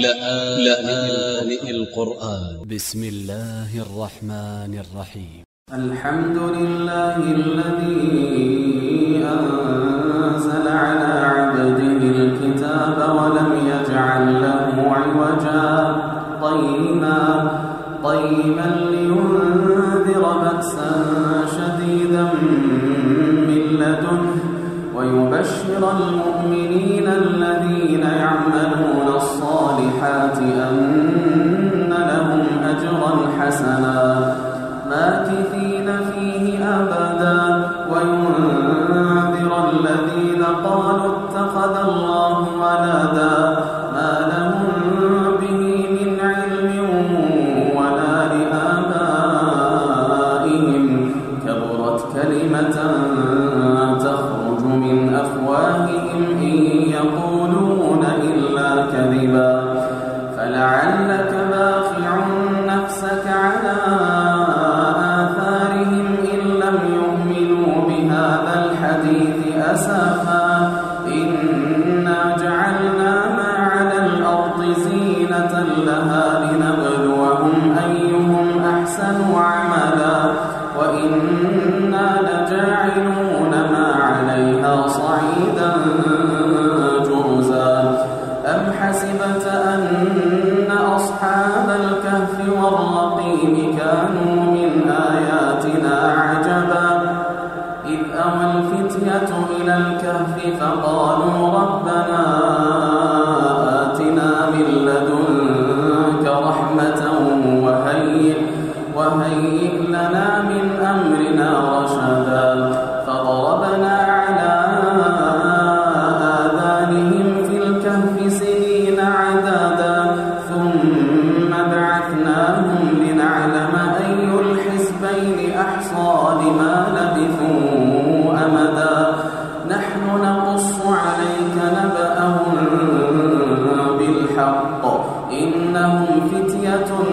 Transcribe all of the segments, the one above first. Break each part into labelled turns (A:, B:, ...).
A: لآن القرآن ب س م الله الرحمن الرحيم.
B: الحمد لله الذي أنزل على عبده الكتاب ولم يجعل له عوجا قيما قيما لينذر بأسا شديدا من لدنه ويبشر المؤمنين الحديث أسفاً.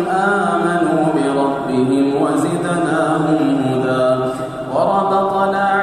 B: آمنوا بربهم وزدناهم هدى. وربطنا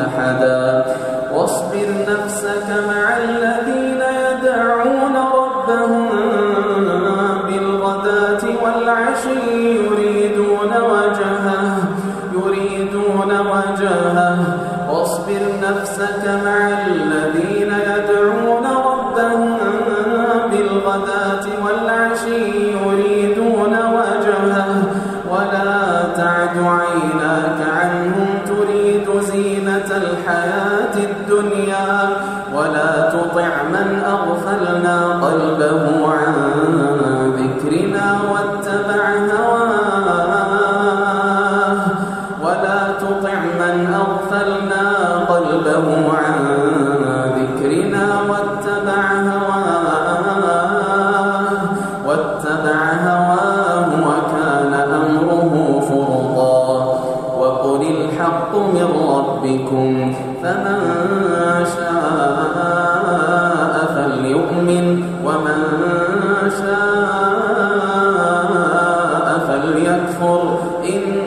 B: ملتحدا فليكفر إنا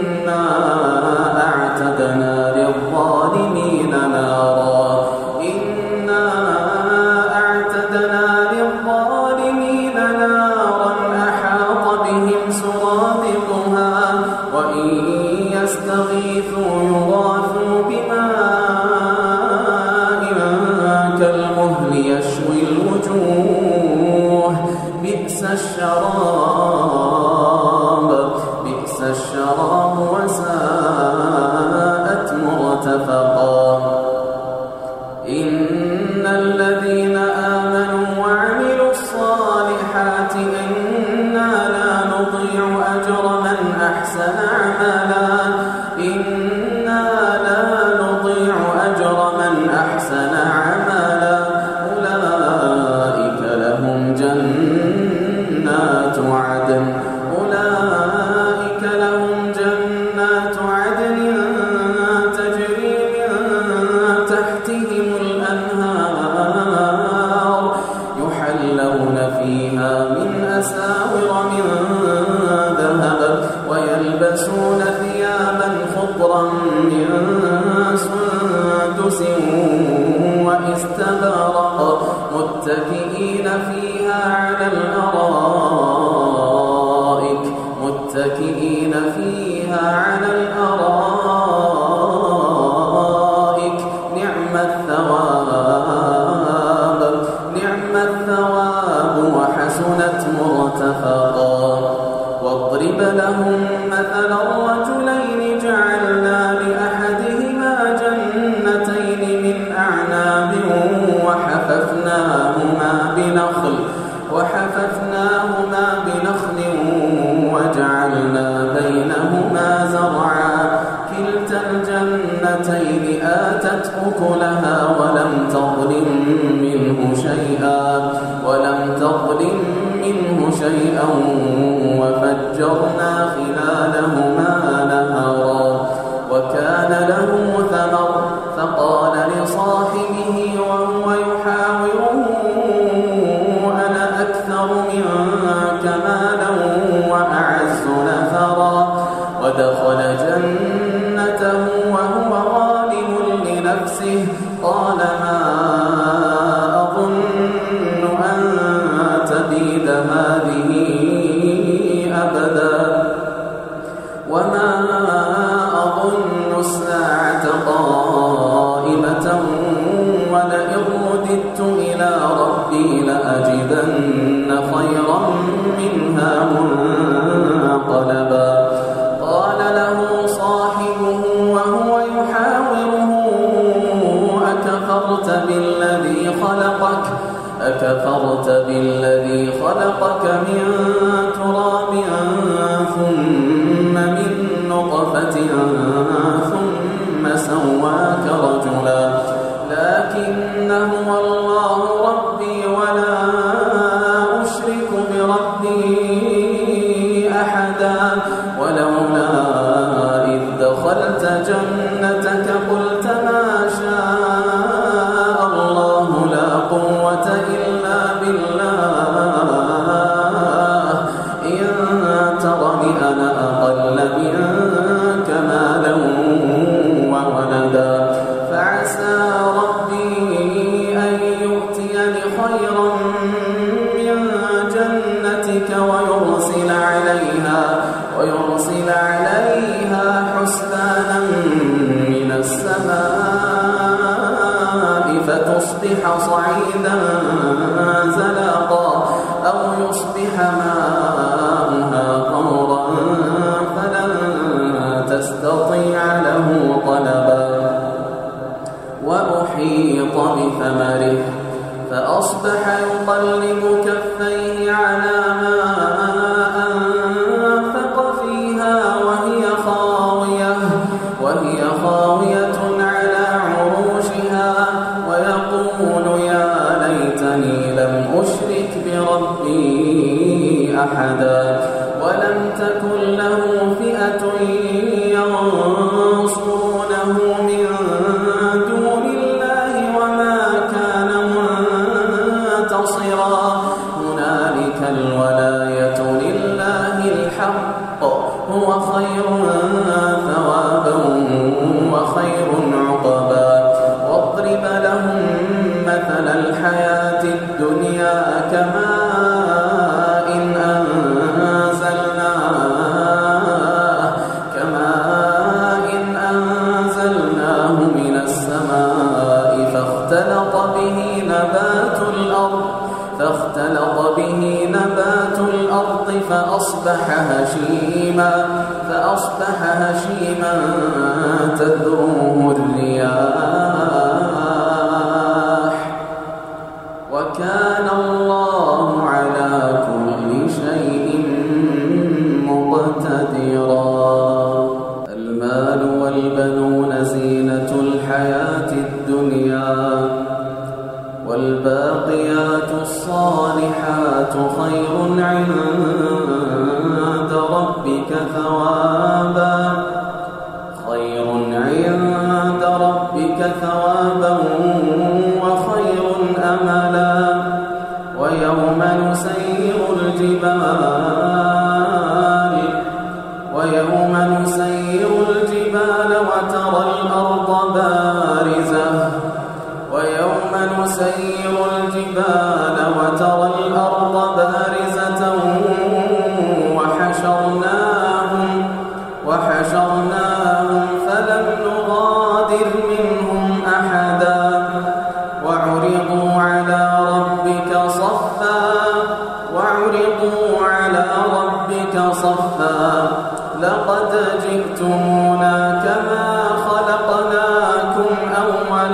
B: أحدا.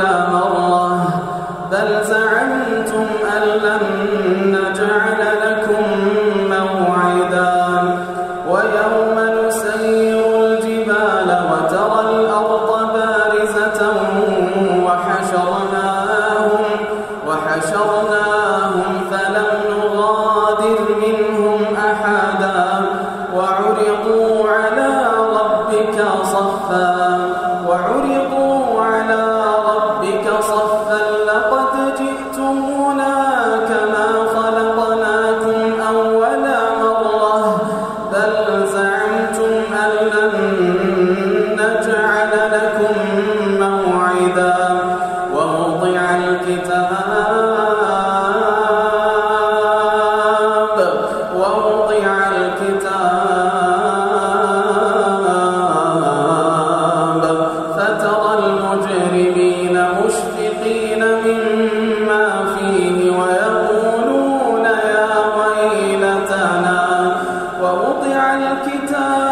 B: مرة. بل زعمتم أن لن نجعل لكم time.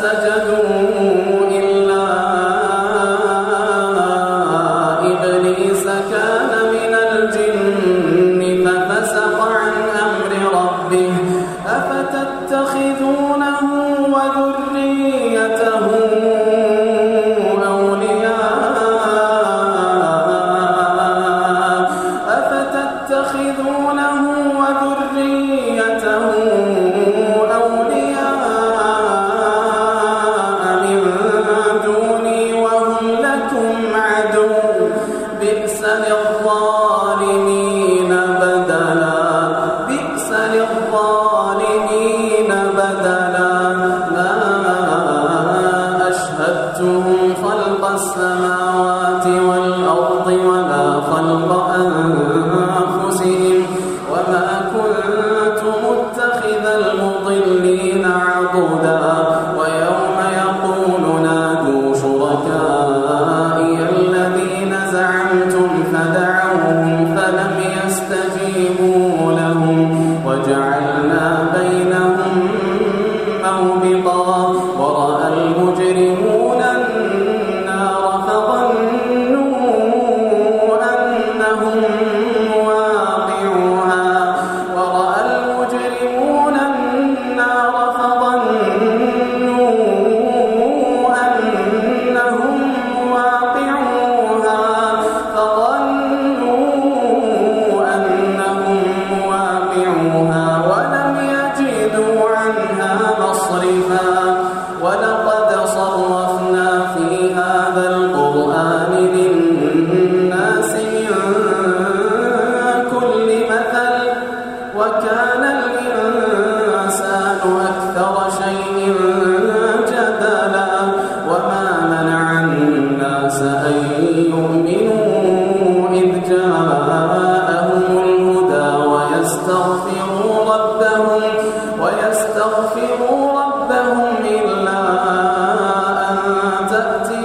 B: وسجد ذكر بآيات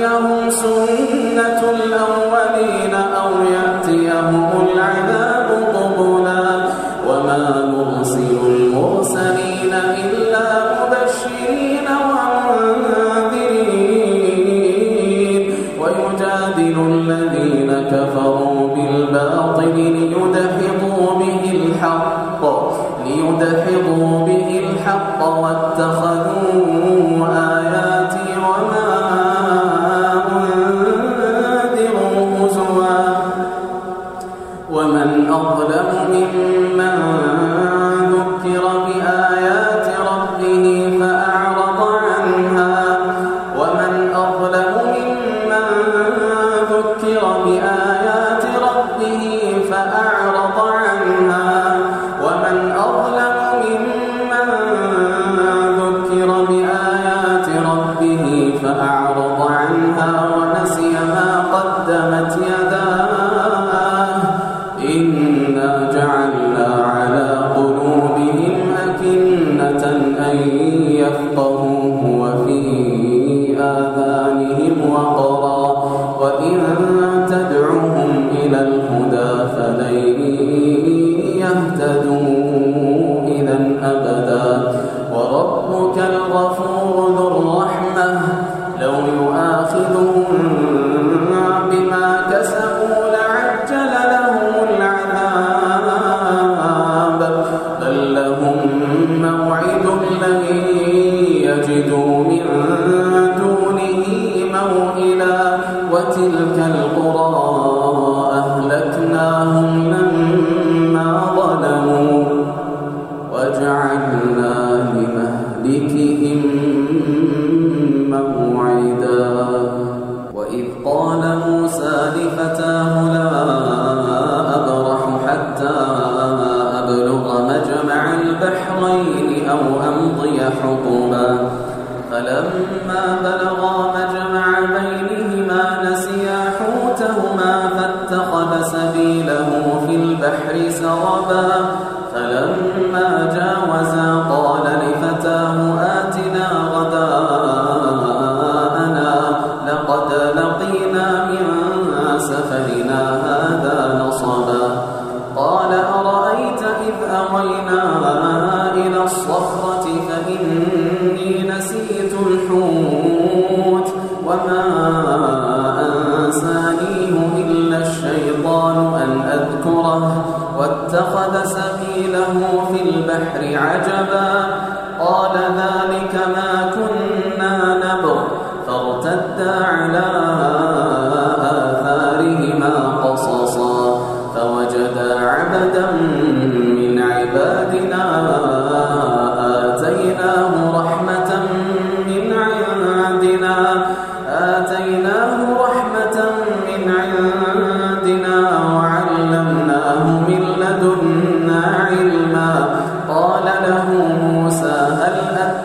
B: ربه فأعرض عنها فأغرقتهما فاتخذ سبيله في البحر سربا فلما جاوزا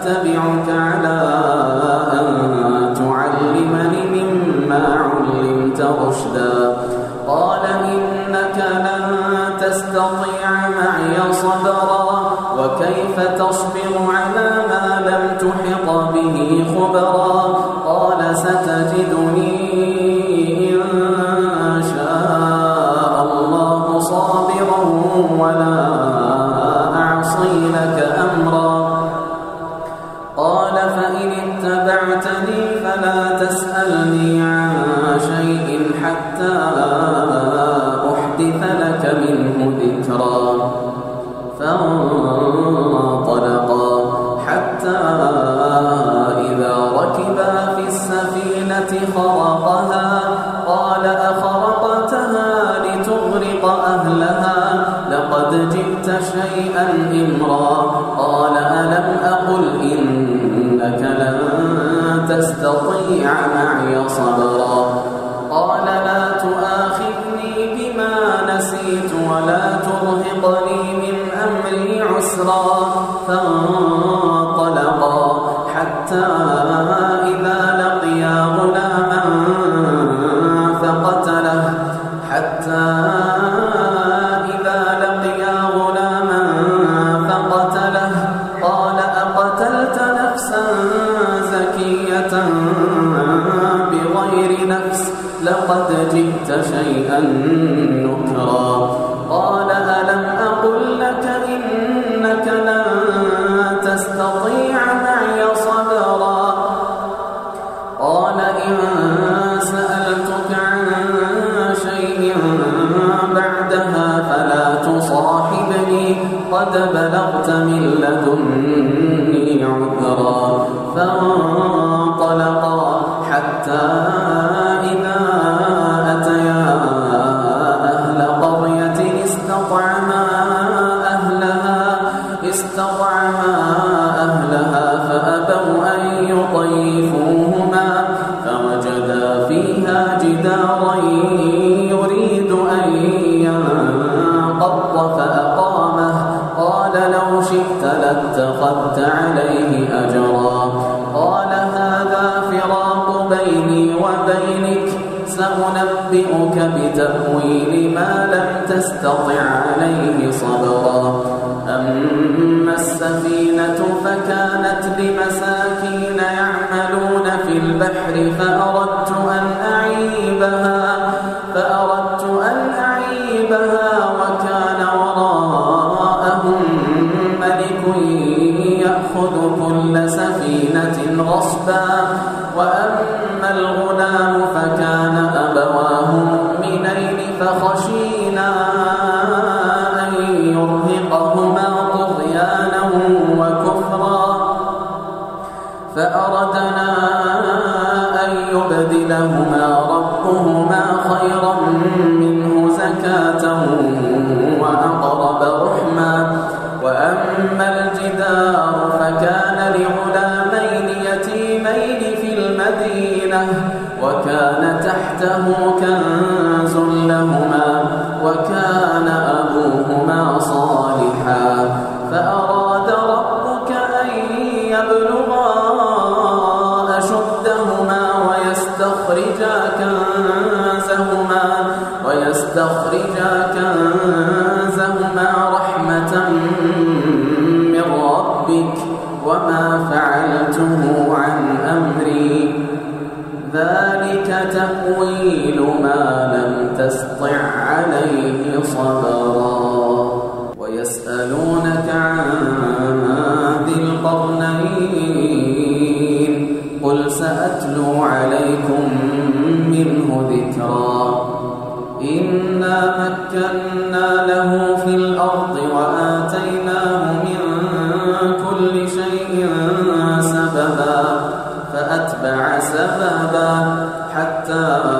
B: أتبعك على نسيت ولا ترهقني من أمري عسرا فانطلقا حتى فكسوهما فوجدا فيها جدارا يريد أن ينقض فأقامه. قال لو شئت لاتخذت عليه أجرا. قال هذا فراق بيني وبينك. سأنبئك بتأويل ما لم تستطع عليه صبرا. أما السفينة فكانت لمساكين يعني في البحر فأردت أن أعيبها فأردت أن أعيبها وكان وراءهم ملك يأخذ كل سفينة غصباً. لهما من ربك وما فعلته عن أمري. ذلك تقويل ما لم تسطع عليه صبرا. حتى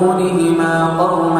B: دونهما قرنا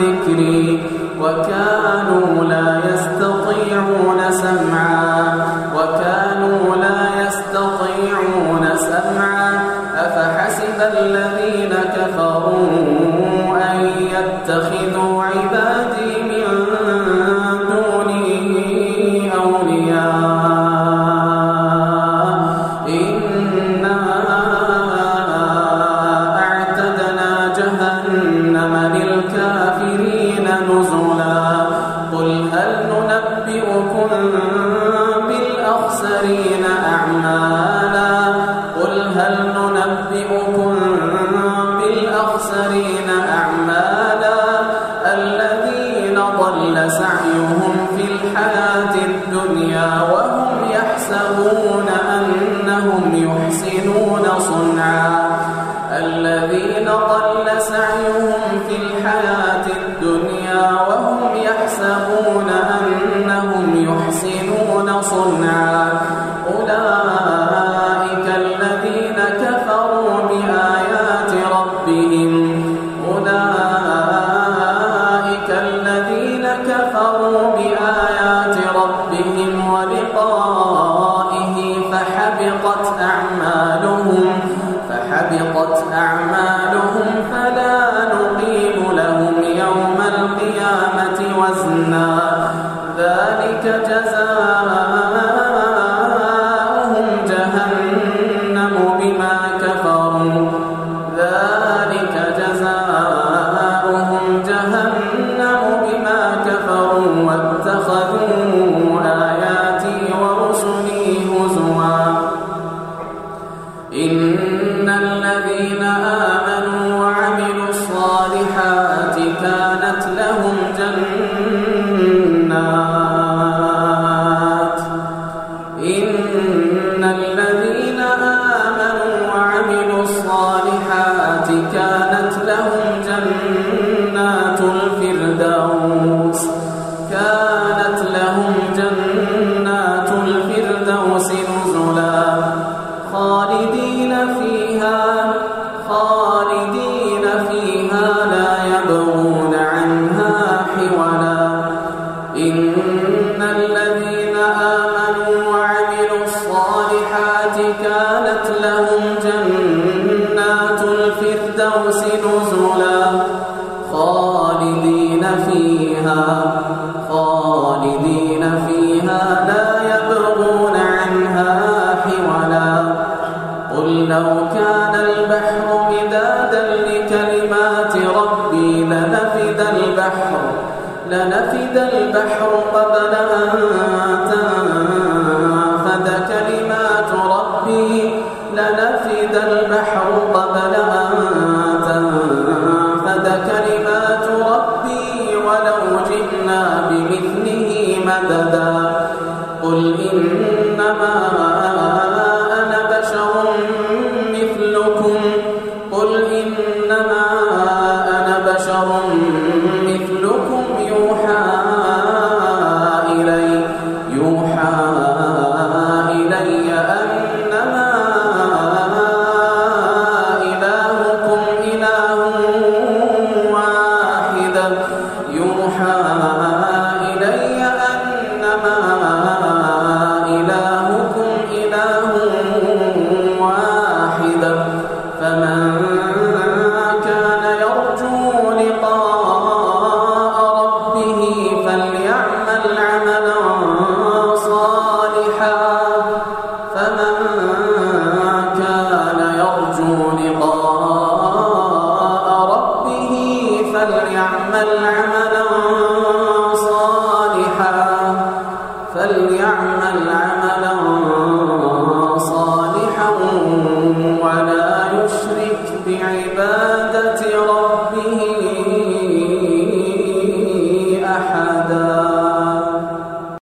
B: ذكري وكانوا لا يستطيعون
C: بشر